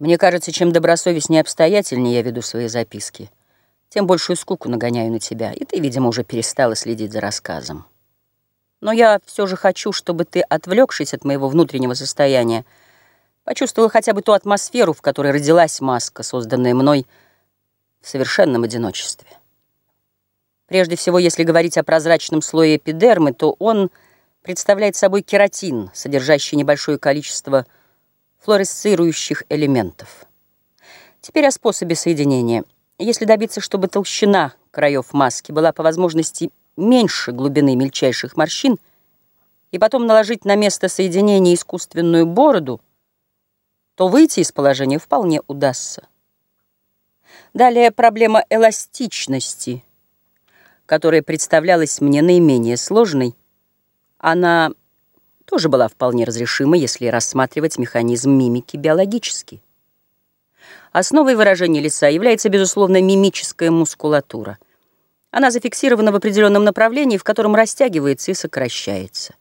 Мне кажется, чем добросовестнее и обстоятельнее я веду свои записки, тем большую скуку нагоняю на тебя, и ты, видимо, уже перестала следить за рассказом. Но я все же хочу, чтобы ты, отвлекшись от моего внутреннего состояния, почувствовала хотя бы ту атмосферу, в которой родилась маска, созданная мной в совершенном одиночестве. Прежде всего, если говорить о прозрачном слое эпидермы, то он представляет собой кератин, содержащий небольшое количество флуоресцирующих элементов. Теперь о способе соединения. Если добиться, чтобы толщина краев маски была по возможности меньше глубины мельчайших морщин, и потом наложить на место соединения искусственную бороду, то выйти из положения вполне удастся. Далее проблема эластичности, которая представлялась мне наименее сложной. Она тоже была вполне разрешима, если рассматривать механизм мимики биологически. Основой выражения лица является, безусловно, мимическая мускулатура. Она зафиксирована в определенном направлении, в котором растягивается и сокращается.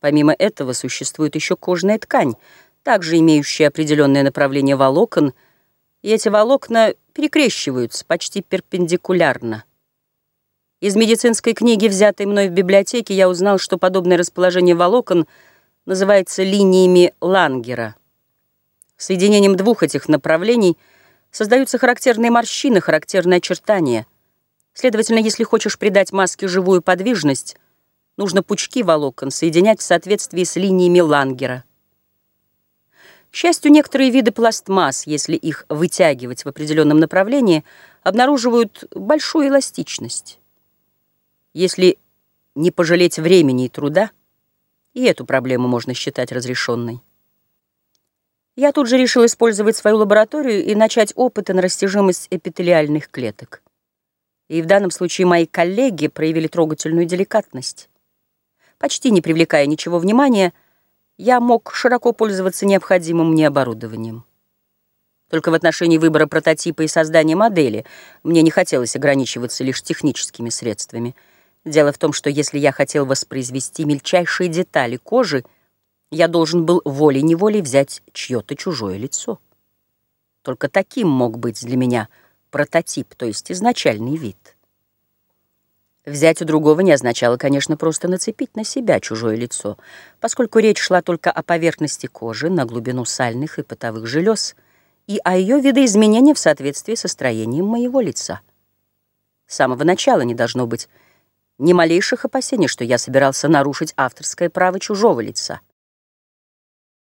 Помимо этого существует еще кожная ткань, также имеющая определенное направление волокон, и эти волокна перекрещиваются почти перпендикулярно. Из медицинской книги, взятой мной в библиотеке, я узнал, что подобное расположение волокон называется линиями Лангера. Соединением двух этих направлений создаются характерные морщины, характерные очертания. Следовательно, если хочешь придать маске живую подвижность, нужно пучки волокон соединять в соответствии с линиями Лангера. К счастью, некоторые виды пластмасс, если их вытягивать в определенном направлении, обнаруживают большую эластичность. Если не пожалеть времени и труда, и эту проблему можно считать разрешенной. Я тут же решил использовать свою лабораторию и начать опыты на растяжимость эпителиальных клеток. И в данном случае мои коллеги проявили трогательную деликатность. Почти не привлекая ничего внимания, я мог широко пользоваться необходимым мне оборудованием. Только в отношении выбора прототипа и создания модели мне не хотелось ограничиваться лишь техническими средствами — Дело в том, что если я хотел воспроизвести мельчайшие детали кожи, я должен был волей-неволей взять чье-то чужое лицо. Только таким мог быть для меня прототип, то есть изначальный вид. Взять у другого не означало, конечно, просто нацепить на себя чужое лицо, поскольку речь шла только о поверхности кожи на глубину сальных и потовых желез и о ее видоизменении в соответствии со строением моего лица. С самого начала не должно быть ни малейших опасений, что я собирался нарушить авторское право чужого лица.